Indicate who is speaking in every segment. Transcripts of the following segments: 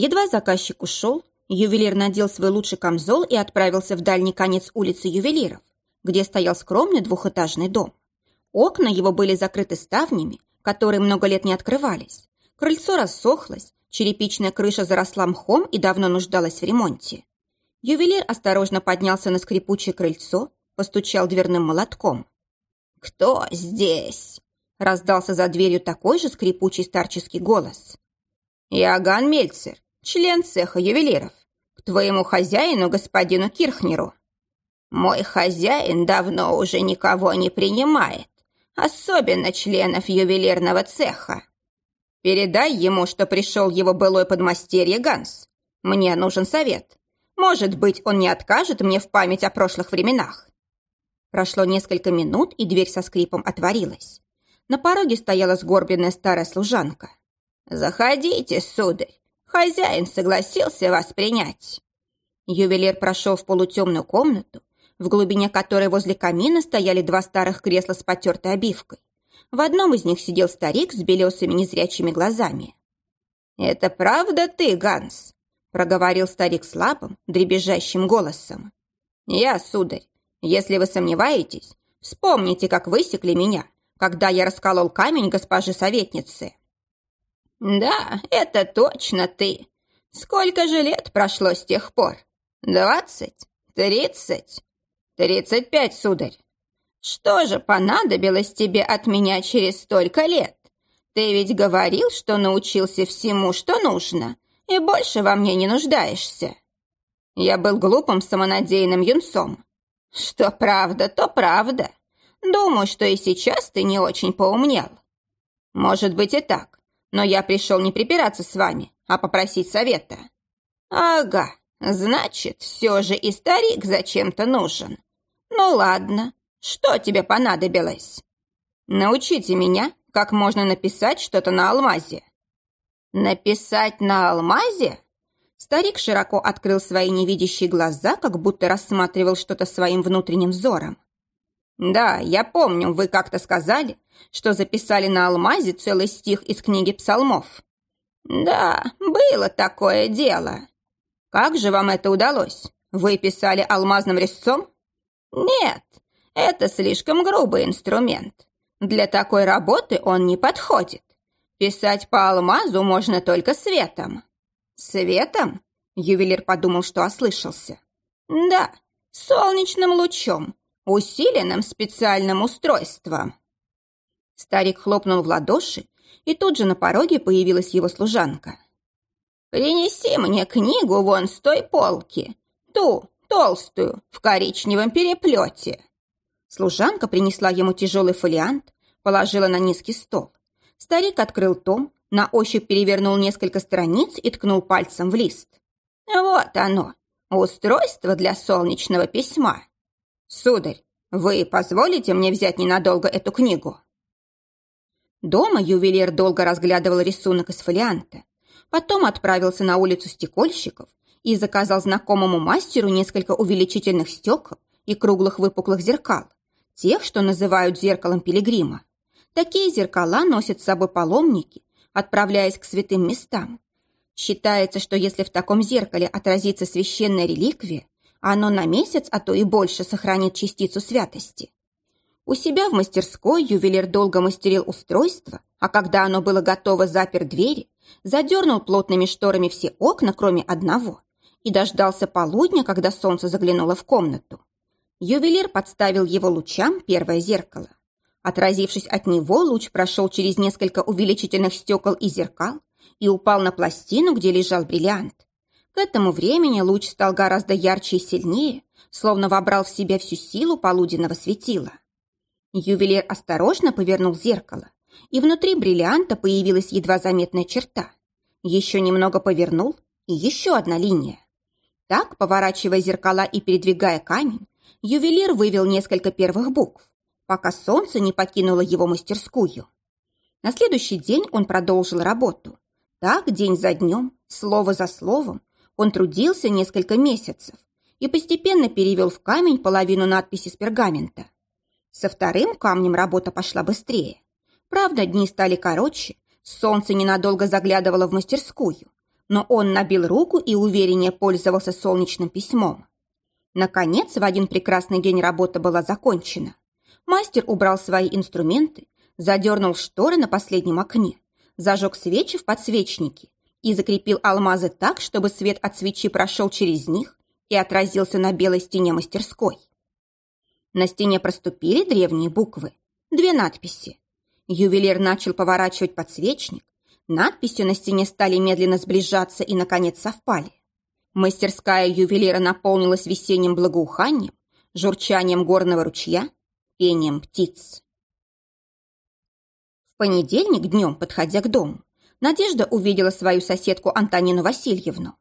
Speaker 1: Едва заказчик ушел, ювелир надел свой лучший камзол и отправился в дальний конец улицы ювелиров, где стоял скромный двухэтажный дом. Окна его были закрыты ставнями, которые много лет не открывались. Крыльцо рассохлось, черепичная крыша заросла мхом и давно нуждалась в ремонте. Ювелир осторожно поднялся на скрипучее крыльцо, постучал дверным молотком. «Кто здесь?» — раздался за дверью такой же скрипучий старческий голос. «Иоганн Мельцер, член цеха ювелиров, к твоему хозяину, господину Кирхнеру». «Мой хозяин давно уже никого не принимает, особенно членов ювелирного цеха. Передай ему, что пришел его былой подмастерье Ганс. Мне нужен совет. Может быть, он не откажет мне в память о прошлых временах». Прошло несколько минут, и дверь со скрипом отворилась. На пороге стояла сгорбленная старая служанка. «Заходите, сударь. Хозяин согласился вас принять». Ювелир прошел в полутемную комнату, в глубине которой возле камина стояли два старых кресла с потертой обивкой. В одном из них сидел старик с белесыми незрячими глазами. «Это правда ты, Ганс?» – проговорил старик слабым, дребезжащим голосом. «Я, сударь, если вы сомневаетесь, вспомните, как высекли меня, когда я расколол камень госпожи советницы». «Да, это точно ты. Сколько же лет прошло с тех пор? Двадцать? Тридцать? Тридцать пять, сударь. Что же понадобилось тебе от меня через столько лет? Ты ведь говорил, что научился всему, что нужно, и больше во мне не нуждаешься. Я был глупым самонадеянным юнцом. Что правда, то правда. Думаю, что и сейчас ты не очень поумнел. Может быть и так но я пришел не припираться с вами, а попросить совета». «Ага, значит, все же и старик зачем-то нужен. Ну ладно, что тебе понадобилось?» «Научите меня, как можно написать что-то на алмазе». «Написать на алмазе?» Старик широко открыл свои невидящие глаза, как будто рассматривал что-то своим внутренним взором. «Да, я помню, вы как-то сказали, что записали на алмазе целый стих из книги псалмов». «Да, было такое дело». «Как же вам это удалось? Вы писали алмазным резцом?» «Нет, это слишком грубый инструмент. Для такой работы он не подходит. Писать по алмазу можно только светом». «Светом?» – ювелир подумал, что ослышался. «Да, солнечным лучом, усиленным специальным устройством. Старик хлопнул в ладоши, и тут же на пороге появилась его служанка. «Принеси мне книгу вон с той полки, ту, толстую, в коричневом переплете». Служанка принесла ему тяжелый фолиант, положила на низкий стол. Старик открыл том, на ощупь перевернул несколько страниц и ткнул пальцем в лист. «Вот оно, устройство для солнечного письма. «Сударь, вы позволите мне взять ненадолго эту книгу?» Дома ювелир долго разглядывал рисунок из фолианта. Потом отправился на улицу стекольщиков и заказал знакомому мастеру несколько увеличительных стекол и круглых выпуклых зеркал, тех, что называют зеркалом пилигрима. Такие зеркала носят с собой паломники, отправляясь к святым местам. Считается, что если в таком зеркале отразится священная реликвия, оно на месяц, а то и больше сохранит частицу святости. У себя в мастерской ювелир долго мастерил устройство, а когда оно было готово, запер двери, задернул плотными шторами все окна, кроме одного, и дождался полудня, когда солнце заглянуло в комнату. Ювелир подставил его лучам первое зеркало. Отразившись от него, луч прошел через несколько увеличительных стекол и зеркал и упал на пластину, где лежал бриллиант. К этому времени луч стал гораздо ярче и сильнее, словно вобрал в себя всю силу полуденного светила. Ювелир осторожно повернул зеркало, и внутри бриллианта появилась едва заметная черта. Еще немного повернул, и еще одна линия. Так, поворачивая зеркала и передвигая камень, ювелир вывел несколько первых букв, пока солнце не покинуло его мастерскую. На следующий день он продолжил работу. Так, день за днем, слово за словом, он трудился несколько месяцев и постепенно перевел в камень половину надписи с пергамента. Со вторым камнем работа пошла быстрее. Правда, дни стали короче, солнце ненадолго заглядывало в мастерскую, но он набил руку и увереннее пользовался солнечным письмом. Наконец, в один прекрасный день работа была закончена. Мастер убрал свои инструменты, задернул шторы на последнем окне, зажег свечи в подсвечнике и закрепил алмазы так, чтобы свет от свечи прошел через них и отразился на белой стене мастерской. На стене проступили древние буквы, две надписи. Ювелир начал поворачивать подсвечник, надписи на стене стали медленно сближаться и, наконец, совпали. Мастерская ювелира наполнилась весенним благоуханием, журчанием горного ручья, пением птиц. В понедельник днем, подходя к дому, Надежда увидела свою соседку Антонину Васильевну.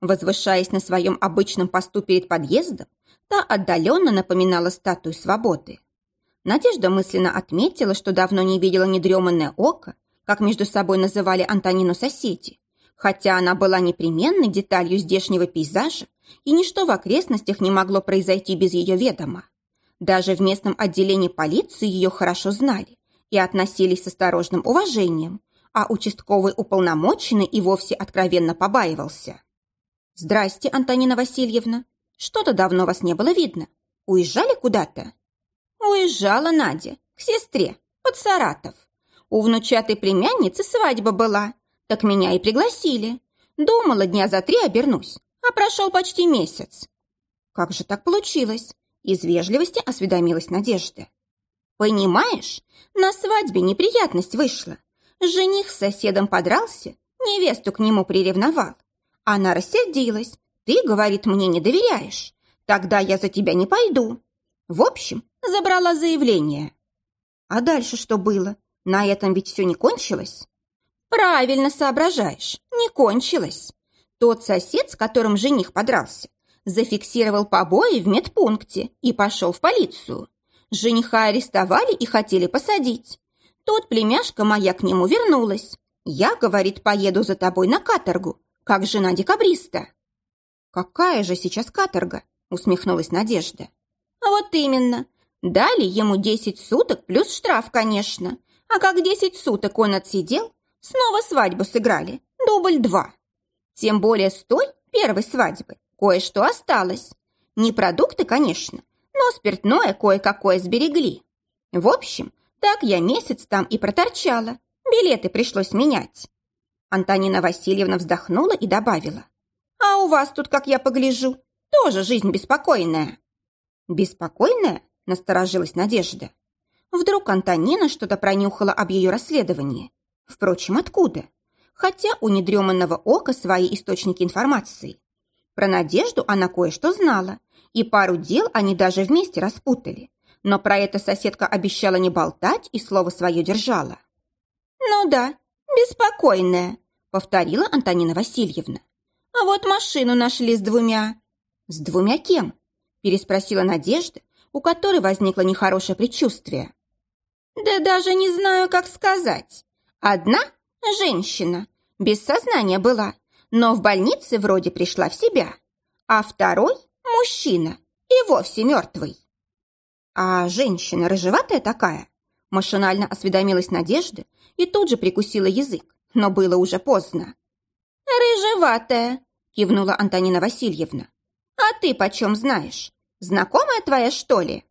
Speaker 1: Возвышаясь на своем обычном посту перед подъездом, та отдаленно напоминала статую свободы. Надежда мысленно отметила, что давно не видела недреманное око, как между собой называли Антонину соседи, хотя она была непременной деталью здешнего пейзажа, и ничто в окрестностях не могло произойти без ее ведома. Даже в местном отделении полиции ее хорошо знали и относились с осторожным уважением, а участковый уполномоченный и вовсе откровенно побаивался. «Здрасте, Антонина Васильевна. Что-то давно вас не было видно. Уезжали куда-то?» «Уезжала Надя, к сестре, под Саратов. У внучатой племянницы свадьба была, так меня и пригласили. Думала, дня за три обернусь, а прошел почти месяц. Как же так получилось? Из вежливости осведомилась Надежда. Понимаешь, на свадьбе неприятность вышла. Жених с соседом подрался, невесту к нему приревновал. Она рассердилась. Ты, говорит, мне не доверяешь. Тогда я за тебя не пойду. В общем, забрала заявление. А дальше что было? На этом ведь все не кончилось? Правильно соображаешь, не кончилось. Тот сосед, с которым жених подрался, зафиксировал побои в медпункте и пошел в полицию. Жениха арестовали и хотели посадить. Тут племяшка моя к нему вернулась. Я, говорит, поеду за тобой на каторгу, как жена декабриста. Какая же сейчас каторга? Усмехнулась Надежда. Вот именно. Дали ему десять суток плюс штраф, конечно. А как десять суток он отсидел, Снова свадьбу сыграли. Дубль два. Тем более с той первой свадьбы кое-что осталось. Не продукты, конечно, но спиртное кое-какое сберегли. В общем, так я месяц там и проторчала. Билеты пришлось менять. Антонина Васильевна вздохнула и добавила. «А у вас тут, как я погляжу, тоже жизнь беспокойная». «Беспокойная?» – насторожилась Надежда. Вдруг Антонина что-то пронюхала об ее расследовании. Впрочем, откуда? Хотя у недреманного ока свои источники информации. Про Надежду она кое-что знала, и пару дел они даже вместе распутали. Но про это соседка обещала не болтать и слово свое держала. «Ну да, беспокойная», — повторила Антонина Васильевна. «А вот машину нашли с двумя». «С двумя кем?» — переспросила Надежда, у которой возникло нехорошее предчувствие. «Да даже не знаю, как сказать. Одна – женщина, без сознания была, но в больнице вроде пришла в себя, а второй – мужчина и вовсе мертвый. А женщина рыжеватая такая? Машинально осведомилась Надежда и тут же прикусила язык, но было уже поздно. «Рыжеватая», – кивнула Антонина Васильевна. «А ты почем знаешь? Знакомая твоя, что ли?»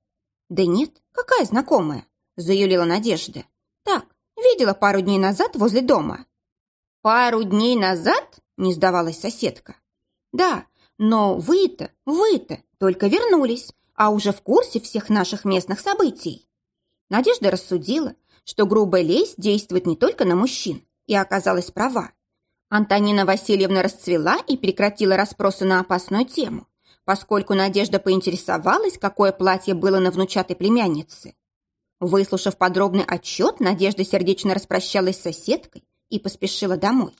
Speaker 1: «Да нет, какая знакомая?» – заюлила Надежда. «Так, Видела пару дней назад возле дома». «Пару дней назад?» – не сдавалась соседка. «Да, но вы-то, вы-то только вернулись, а уже в курсе всех наших местных событий». Надежда рассудила, что грубая лесть действует не только на мужчин, и оказалась права. Антонина Васильевна расцвела и прекратила расспросы на опасную тему, поскольку Надежда поинтересовалась, какое платье было на внучатой племяннице. Выслушав подробный отчет, Надежда сердечно распрощалась с соседкой и поспешила домой.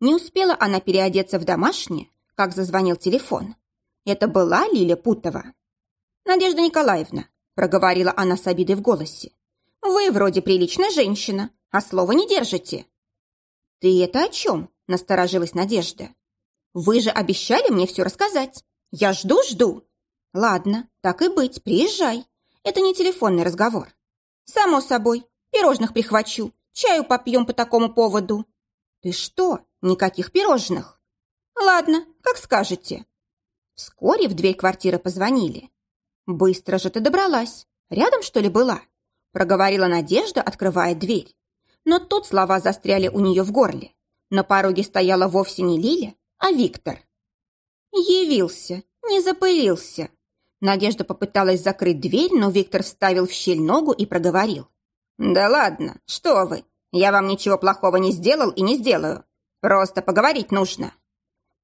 Speaker 1: Не успела она переодеться в домашнее, как зазвонил телефон. Это была Лиля Путова. «Надежда Николаевна», – проговорила она с обидой в голосе, – «вы вроде приличная женщина, а слова не держите». «Ты это о чем?» – насторожилась Надежда. «Вы же обещали мне все рассказать. Я жду-жду». «Ладно, так и быть, приезжай. Это не телефонный разговор. «Само собой. Пирожных прихвачу. Чаю попьем по такому поводу». «Ты что? Никаких пирожных?» Ладно, как скажете. Вскоре в дверь квартиры позвонили. Быстро же ты добралась. Рядом, что ли, была? Проговорила Надежда, открывая дверь. Но тут слова застряли у нее в горле. На пороге стояла вовсе не Лиля, а Виктор. Явился, не запылился. Надежда попыталась закрыть дверь, но Виктор вставил в щель ногу и проговорил. «Да ладно, что вы, я вам ничего плохого не сделал и не сделаю. Просто поговорить нужно».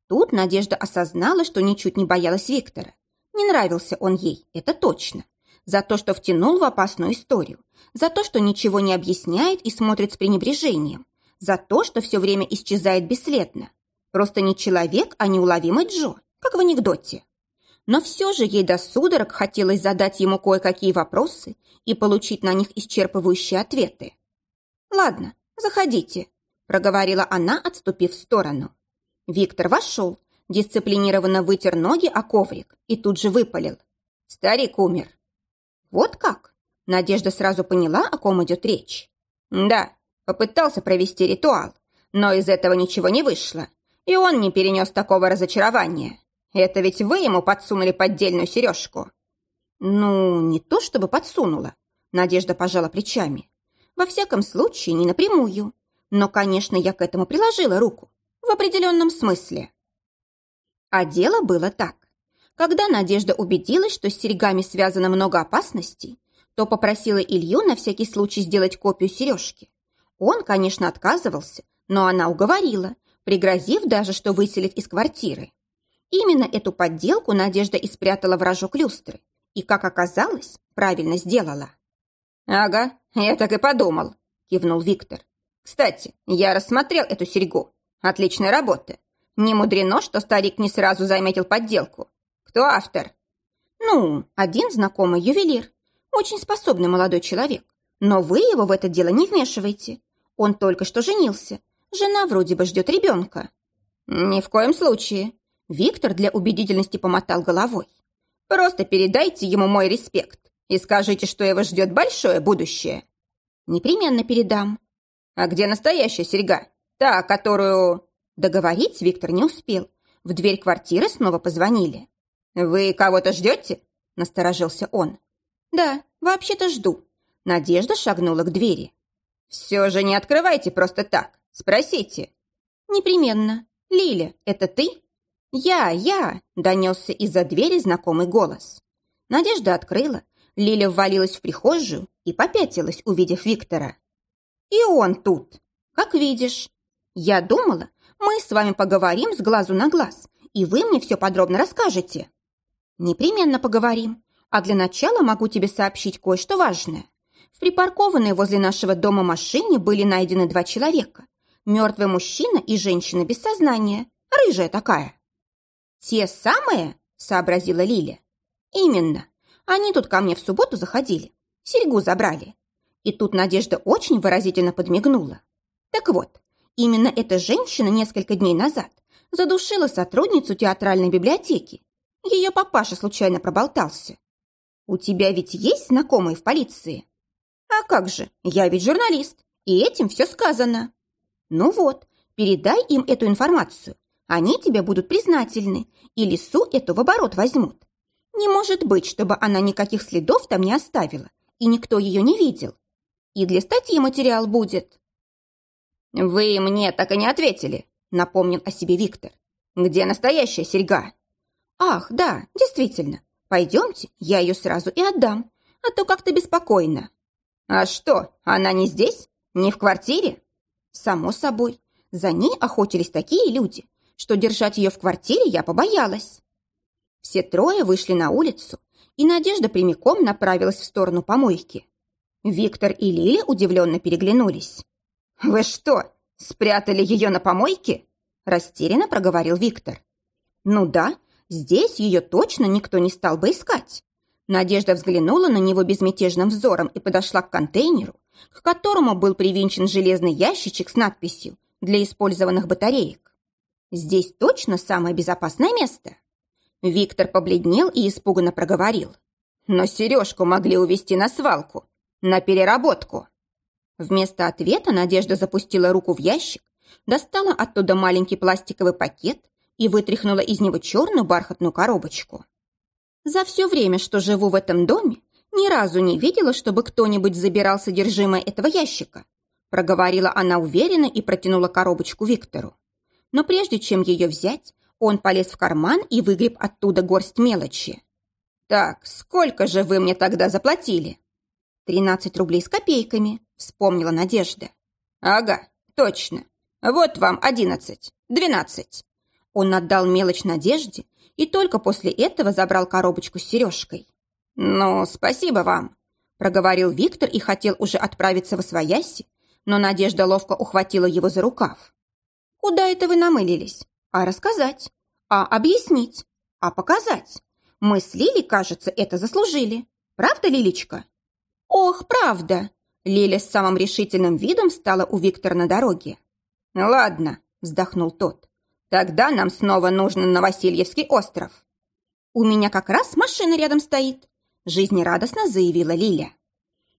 Speaker 1: Тут Надежда осознала, что ничуть не боялась Виктора. Не нравился он ей, это точно. За то, что втянул в опасную историю. За то, что ничего не объясняет и смотрит с пренебрежением. За то, что все время исчезает бесследно. Просто не человек, а неуловимый Джо, как в анекдоте. Но все же ей до судорог хотелось задать ему кое-какие вопросы и получить на них исчерпывающие ответы. «Ладно, заходите», – проговорила она, отступив в сторону. Виктор вошел, дисциплинированно вытер ноги о коврик и тут же выпалил. Старик умер. Вот как? Надежда сразу поняла, о ком идет речь. Да, попытался провести ритуал, но из этого ничего не вышло, и он не перенес такого разочарования. Это ведь вы ему подсунули поддельную сережку. Ну, не то чтобы подсунула. Надежда пожала плечами. Во всяком случае, не напрямую. Но, конечно, я к этому приложила руку в определенном смысле. А дело было так. Когда Надежда убедилась, что с серьгами связано много опасностей, то попросила Илью на всякий случай сделать копию сережки. Он, конечно, отказывался, но она уговорила, пригрозив даже, что выселит из квартиры. Именно эту подделку Надежда и спрятала в рожок люстры. И, как оказалось, правильно сделала. «Ага, я так и подумал», – кивнул Виктор. «Кстати, я рассмотрел эту серьгу. Отличная работа. Не мудрено, что старик не сразу заметил подделку. Кто автор? Ну, один знакомый ювелир. Очень способный молодой человек. Но вы его в это дело не вмешиваете. Он только что женился. Жена вроде бы ждет ребенка. Ни в коем случае. Виктор для убедительности помотал головой. Просто передайте ему мой респект и скажите, что его ждет большое будущее. Непременно передам. А где настоящая серьга? Та, которую...» Договорить Виктор не успел. В дверь квартиры снова позвонили. «Вы кого-то ждете?» – насторожился он. «Да, вообще-то жду». Надежда шагнула к двери. «Все же не открывайте просто так. Спросите». «Непременно. Лиля, это ты?» «Я, я!» – донесся из-за двери знакомый голос. Надежда открыла. Лиля ввалилась в прихожую и попятилась, увидев Виктора. «И он тут. Как видишь. Я думала, мы с вами поговорим с глазу на глаз, и вы мне все подробно расскажете. Непременно поговорим. А для начала могу тебе сообщить кое-что важное. В припаркованной возле нашего дома машине были найдены два человека. Мертвый мужчина и женщина без сознания. Рыжая такая. «Те самые?» – сообразила Лиля. «Именно. Они тут ко мне в субботу заходили. Серьгу забрали». И тут Надежда очень выразительно подмигнула. Так вот, Именно эта женщина несколько дней назад задушила сотрудницу театральной библиотеки. Ее папаша случайно проболтался. «У тебя ведь есть знакомые в полиции?» «А как же, я ведь журналист, и этим все сказано». «Ну вот, передай им эту информацию. Они тебе будут признательны, и лису эту в оборот возьмут. Не может быть, чтобы она никаких следов там не оставила, и никто ее не видел. И для статьи материал будет». «Вы мне так и не ответили», — напомнил о себе Виктор. «Где настоящая серьга?» «Ах, да, действительно. Пойдемте, я ее сразу и отдам, а то как-то беспокойно». «А что, она не здесь? Не в квартире?» «Само собой. За ней охотились такие люди, что держать ее в квартире я побоялась». Все трое вышли на улицу, и Надежда прямиком направилась в сторону помойки. Виктор и Лиля удивленно переглянулись. «Вы что, спрятали ее на помойке?» Растерянно проговорил Виктор. «Ну да, здесь ее точно никто не стал бы искать». Надежда взглянула на него безмятежным взором и подошла к контейнеру, к которому был привинчен железный ящичек с надписью «Для использованных батареек». «Здесь точно самое безопасное место?» Виктор побледнел и испуганно проговорил. «Но сережку могли увезти на свалку, на переработку». Вместо ответа Надежда запустила руку в ящик, достала оттуда маленький пластиковый пакет, и вытряхнула из него черную бархатную коробочку. За все время, что живу в этом доме, ни разу не видела, чтобы кто-нибудь забирал содержимое этого ящика. Проговорила она уверенно и протянула коробочку Виктору. Но прежде чем ее взять, он полез в карман и выгреб оттуда горсть мелочи. «Так, сколько же вы мне тогда заплатили?» «Тринадцать рублей с копейками», — вспомнила Надежда. «Ага, точно. Вот вам одиннадцать, двенадцать». Он отдал мелочь Надежде и только после этого забрал коробочку с сережкой. «Ну, спасибо вам», — проговорил Виктор и хотел уже отправиться в Освояси, но Надежда ловко ухватила его за рукав. «Куда это вы намылились? А рассказать? А объяснить? А показать? Мы с Лилей, кажется, это заслужили. Правда, Лилечка?» «Ох, правда!» Лиля с самым решительным видом встала у Виктора на дороге. «Ладно», — вздохнул тот. «Тогда нам снова нужно на Васильевский остров». «У меня как раз машина рядом стоит», — жизнерадостно заявила Лиля.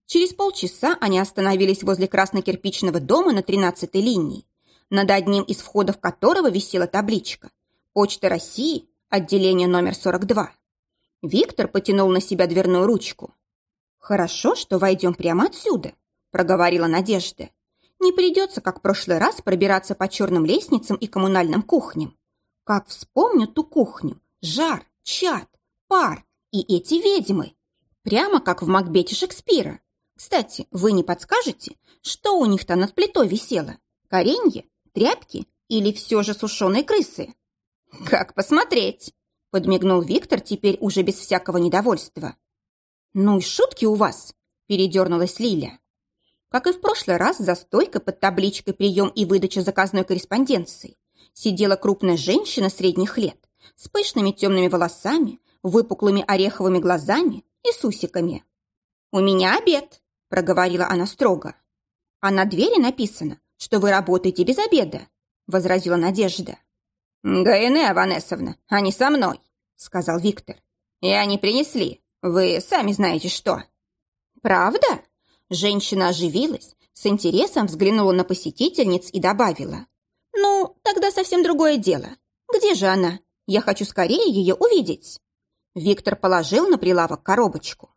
Speaker 1: Через полчаса они остановились возле красно-кирпичного дома на 13-й линии, над одним из входов которого висела табличка «Почта России, отделение номер 42». Виктор потянул на себя дверную ручку. «Хорошо, что войдем прямо отсюда», – проговорила Надежда. «Не придется, как в прошлый раз, пробираться по черным лестницам и коммунальным кухням. Как вспомню ту кухню, жар, чад, пар и эти ведьмы. Прямо как в Макбете Шекспира. Кстати, вы не подскажете, что у них там над плитой висело? Коренье, тряпки или все же сушеные крысы?» «Как посмотреть?» – подмигнул Виктор теперь уже без всякого недовольства. «Ну и шутки у вас!» – передернулась Лиля. Как и в прошлый раз, за стойкой под табличкой «Прием и выдача заказной корреспонденции» сидела крупная женщина средних лет с пышными темными волосами, выпуклыми ореховыми глазами и с усиками. «У меня обед», – проговорила она строго. «А на двери написано, что вы работаете без обеда», – возразила Надежда. «Гаэне Аванесовна, они со мной», – сказал Виктор. «И они принесли. Вы сами знаете что». «Правда?» Женщина оживилась, с интересом взглянула на посетительниц и добавила. «Ну, тогда совсем другое дело. Где же она? Я хочу скорее ее увидеть». Виктор положил на прилавок коробочку.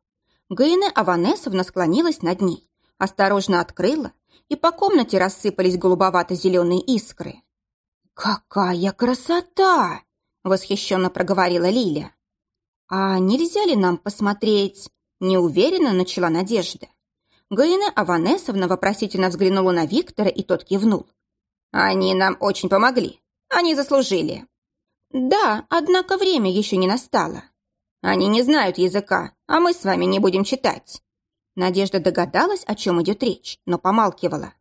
Speaker 1: Гаине Аванесовна склонилась над ней, осторожно открыла, и по комнате рассыпались голубовато-зеленые искры. «Какая красота!» — восхищенно проговорила Лиля. «А нельзя ли нам посмотреть?» Неуверенно начала Надежда. Гаина Аванесовна вопросительно взглянула на Виктора, и тот кивнул. «Они нам очень помогли. Они заслужили». «Да, однако время еще не настало. Они не знают языка, а мы с вами не будем читать». Надежда догадалась, о чем идет речь, но помалкивала.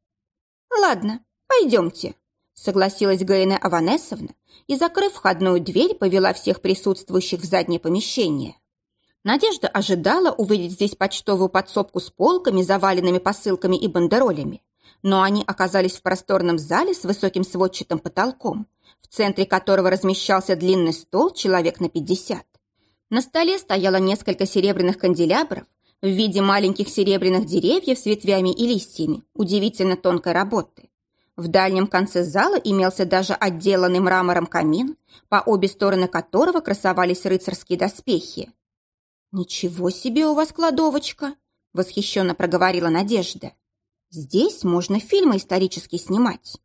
Speaker 1: «Ладно, пойдемте», согласилась Гаина Аванесовна и, закрыв входную дверь, повела всех присутствующих в заднее помещение. Надежда ожидала увидеть здесь почтовую подсобку с полками, заваленными посылками и бандеролями, но они оказались в просторном зале с высоким сводчатым потолком, в центре которого размещался длинный стол человек на пятьдесят. На столе стояло несколько серебряных канделябров в виде маленьких серебряных деревьев с ветвями и листьями удивительно тонкой работы. В дальнем конце зала имелся даже отделанный мрамором камин, по обе стороны которого красовались рыцарские доспехи. «Ничего себе у вас кладовочка!» – восхищенно проговорила Надежда. «Здесь можно фильмы исторические снимать».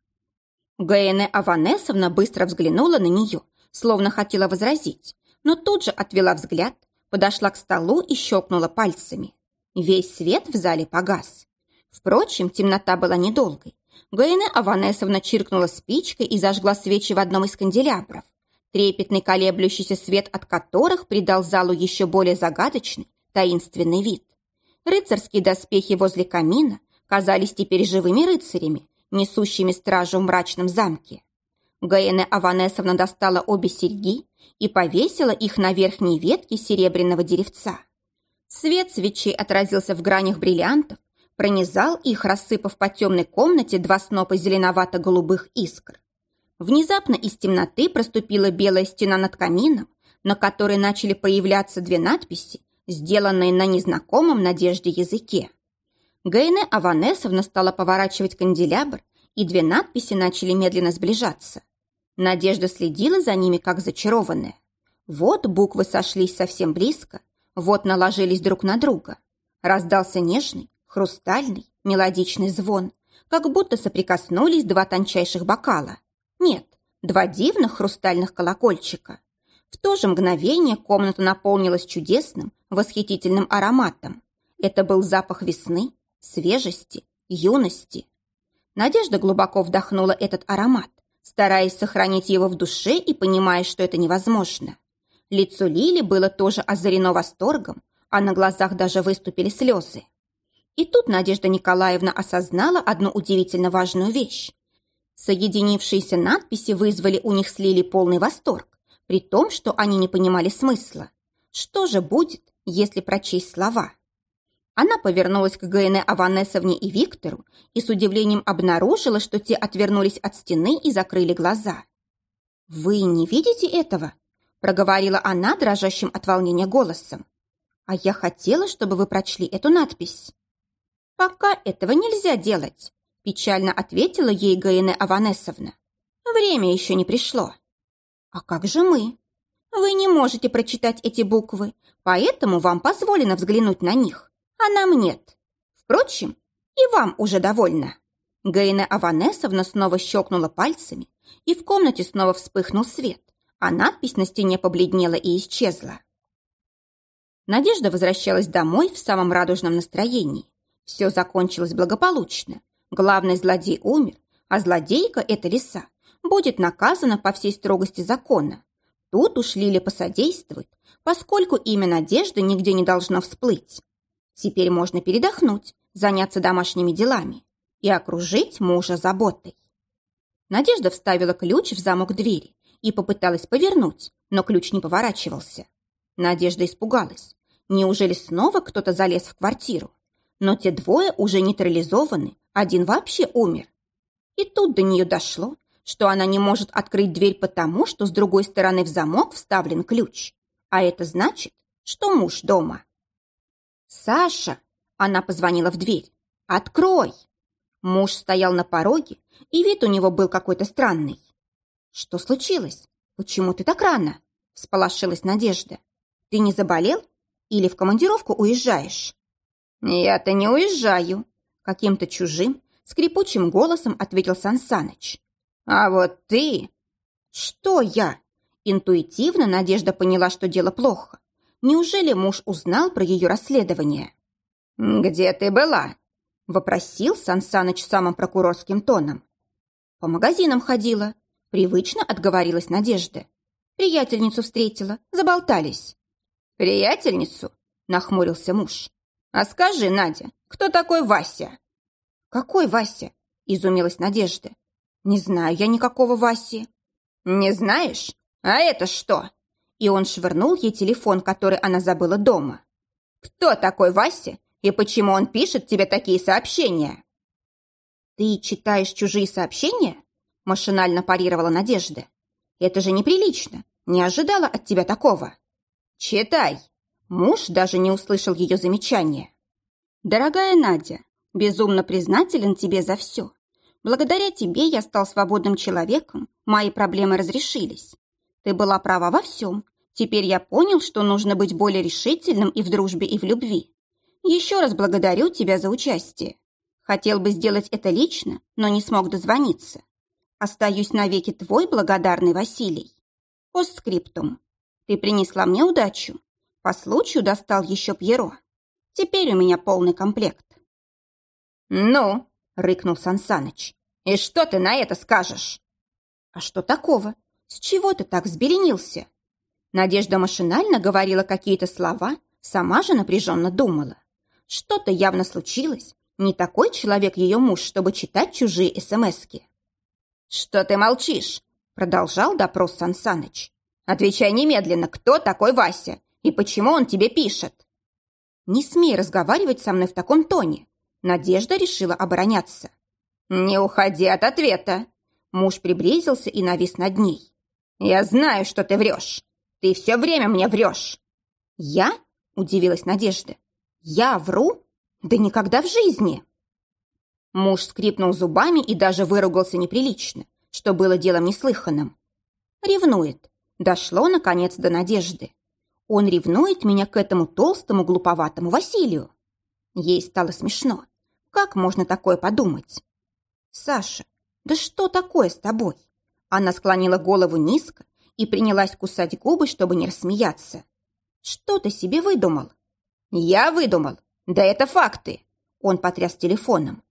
Speaker 1: Гаэне Аванесовна быстро взглянула на нее, словно хотела возразить, но тут же отвела взгляд, подошла к столу и щелкнула пальцами. Весь свет в зале погас. Впрочем, темнота была недолгой. Гаина Аванесовна чиркнула спичкой и зажгла свечи в одном из канделябров, трепетный колеблющийся свет от которых придал залу еще более загадочный, таинственный вид. Рыцарские доспехи возле камина казались теперь живыми рыцарями, несущими стражу в мрачном замке. Гаина Аванесовна достала обе серьги и повесила их на верхней ветке серебряного деревца. Свет свечей отразился в гранях бриллиантов, пронизал их, рассыпав по темной комнате два снопа зеленовато-голубых искр. Внезапно из темноты проступила белая стена над камином, на которой начали появляться две надписи, сделанные на незнакомом Надежде языке. Гейне Аванесовна стала поворачивать канделябр, и две надписи начали медленно сближаться. Надежда следила за ними, как зачарованная. Вот буквы сошлись совсем близко, вот наложились друг на друга. Раздался нежный, хрустальный, мелодичный звон, как будто соприкоснулись два тончайших бокала. Нет, два дивных хрустальных колокольчика. В то же мгновение комната наполнилась чудесным, восхитительным ароматом. Это был запах весны, свежести, юности. Надежда глубоко вдохнула этот аромат, стараясь сохранить его в душе и понимая, что это невозможно. Лицо Лили было тоже озарено восторгом, а на глазах даже выступили слезы. И тут Надежда Николаевна осознала одну удивительно важную вещь. Соединившиеся надписи вызвали у них с Лили полный восторг, при том, что они не понимали смысла. Что же будет, если прочесть слова? Она повернулась к Гайне Аванесовне и Виктору и с удивлением обнаружила, что те отвернулись от стены и закрыли глаза. «Вы не видите этого?» – проговорила она дрожащим от волнения голосом. «А я хотела, чтобы вы прочли эту надпись». «Пока этого нельзя делать», – печально ответила ей Гайне Аванесовна. «Время еще не пришло». «А как же мы?» «Вы не можете прочитать эти буквы, поэтому вам позволено взглянуть на них а нам нет. Впрочем, и вам уже довольно». Гейна Аванесовна снова щелкнула пальцами, и в комнате снова вспыхнул свет, а надпись на стене побледнела и исчезла. Надежда возвращалась домой в самом радужном настроении. Все закончилось благополучно. Главный злодей умер, а злодейка, эта лиса, будет наказана по всей строгости закона. Тут уж Лиля посодействует, поскольку имя Надежды нигде не должно всплыть. Теперь можно передохнуть, заняться домашними делами и окружить мужа заботой. Надежда вставила ключ в замок двери и попыталась повернуть, но ключ не поворачивался. Надежда испугалась. Неужели снова кто-то залез в квартиру? Но те двое уже нейтрализованы, один вообще умер. И тут до нее дошло, что она не может открыть дверь потому, что с другой стороны в замок вставлен ключ. А это значит, что муж дома. «Саша!» – она позвонила в дверь. «Открой!» Муж стоял на пороге, и вид у него был какой-то странный. «Что случилось? Почему ты так рано?» – всполошилась Надежда. «Ты не заболел? Или в командировку уезжаешь?» «Я-то не уезжаю», – каким-то чужим, скрипучим голосом ответил Сансаныч. «А вот ты...» «Что я?» Интуитивно Надежда поняла, что дело плохо. Неужели муж узнал про ее расследование? «Где ты была?» – вопросил Сансаныч самым прокурорским тоном. «По магазинам ходила», – привычно отговорилась Надежда. «Приятельницу встретила, заболтались». «Приятельницу?» – нахмурился муж. «А скажи, Надя, кто такой Вася?» «Какой Вася?» – изумилась Надежда. «Не знаю я никакого Васи». «Не знаешь? А это что?» и он швырнул ей телефон, который она забыла дома. «Кто такой Вася и почему он пишет тебе такие сообщения?» «Ты читаешь чужие сообщения?» машинально парировала Надежда. «Это же неприлично. Не ожидала от тебя такого». «Читай!» Муж даже не услышал ее замечания. «Дорогая Надя, безумно признателен тебе за все. Благодаря тебе я стал свободным человеком, мои проблемы разрешились. Ты была права во всем. Теперь я понял, что нужно быть более решительным и в дружбе, и в любви. Еще раз благодарю тебя за участие. Хотел бы сделать это лично, но не смог дозвониться. Остаюсь навеки твой благодарный Василий. Постскриптум. Ты принесла мне удачу. По случаю достал еще Пьеро. Теперь у меня полный комплект. «Ну?» — рыкнул Сансаныч. «И что ты на это скажешь?» «А что такого? С чего ты так взбеленился?» Надежда машинально говорила какие-то слова, сама же напряженно думала. Что-то явно случилось. Не такой человек ее муж, чтобы читать чужие смски. «Что ты молчишь?» – продолжал допрос Сансаныч. «Отвечай немедленно, кто такой Вася и почему он тебе пишет?» «Не смей разговаривать со мной в таком тоне». Надежда решила обороняться. «Не уходи от ответа!» Муж приблизился и навис над ней. «Я знаю, что ты врешь. Ты все время мне врешь». «Я?» – удивилась Надежда. «Я вру? Да никогда в жизни!» Муж скрипнул зубами и даже выругался неприлично, что было делом неслыханным. Ревнует. Дошло, наконец, до надежды. Он ревнует меня к этому толстому, глуповатому Василию. Ей стало смешно. Как можно такое подумать? Саша, да что такое с тобой? Она склонила голову низко и принялась кусать губы, чтобы не рассмеяться. Что ты себе выдумал? Я выдумал. Да это факты. Он потряс телефоном.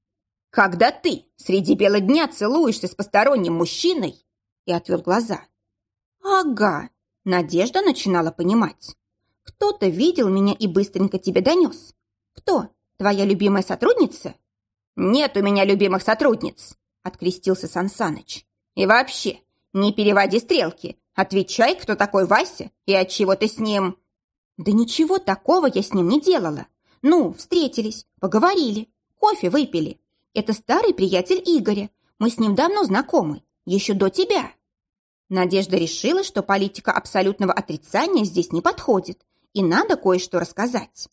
Speaker 1: Когда ты среди бела дня целуешься с посторонним мужчиной и отвел глаза. Ага, Надежда начинала понимать. Кто-то видел меня и быстренько тебе донес. Кто? Твоя любимая сотрудница? Нет у меня любимых сотрудниц, открестился Сансаныч. И вообще, не переводи стрелки. Отвечай, кто такой Вася и от чего ты с ним. Да ничего такого я с ним не делала. Ну, встретились, поговорили, кофе выпили. Это старый приятель Игоря. Мы с ним давно знакомы, еще до тебя. Надежда решила, что политика абсолютного отрицания здесь не подходит, и надо кое-что рассказать.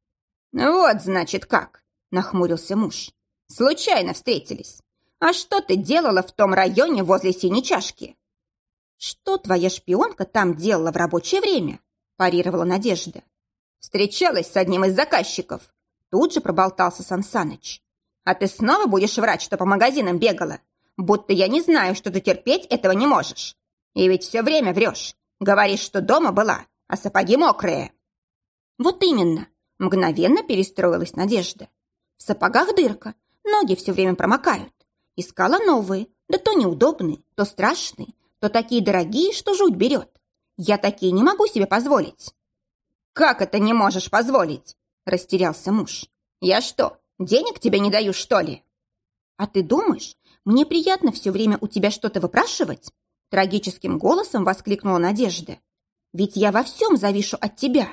Speaker 1: «Вот, значит, как!» – нахмурился муж. «Случайно встретились. А что ты делала в том районе возле синей чашки?» «Что твоя шпионка там делала в рабочее время?» – парировала Надежда. «Встречалась с одним из заказчиков». Тут же проболтался Сансаныч. «А ты снова будешь врать, что по магазинам бегала? Будто я не знаю, что ты терпеть этого не можешь. И ведь все время врешь. Говоришь, что дома была, а сапоги мокрые. Вот именно. Мгновенно перестроилась Надежда. В сапогах дырка, ноги все время промокают. Искала новые, да то неудобные, то страшные, то такие дорогие, что жуть берет. Я такие не могу себе позволить. «Как это не можешь позволить?» – растерялся муж. «Я что, денег тебе не даю, что ли?» «А ты думаешь, мне приятно все время у тебя что-то выпрашивать? Трагическим голосом воскликнула Надежда. «Ведь я во всем завишу от тебя».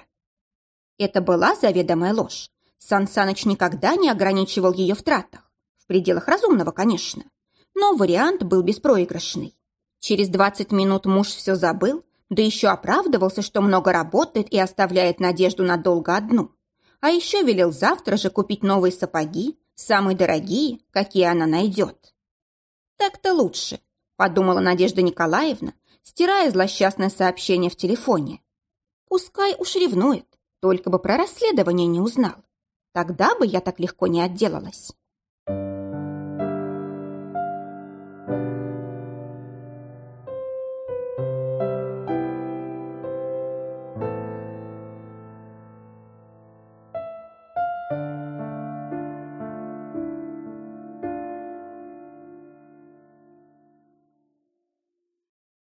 Speaker 1: Это была заведомая ложь. Сан Саныч никогда не ограничивал ее в тратах. В пределах разумного, конечно. Но вариант был беспроигрышный. Через 20 минут муж все забыл, да еще оправдывался, что много работает и оставляет Надежду надолго одну. А еще велел завтра же купить новые сапоги, самые дорогие, какие она найдет. Так-то лучше, подумала Надежда Николаевна, стирая злосчастное сообщение в телефоне. Пускай уж ревнует, только бы про расследование не узнал. Тогда бы я так легко не отделалась.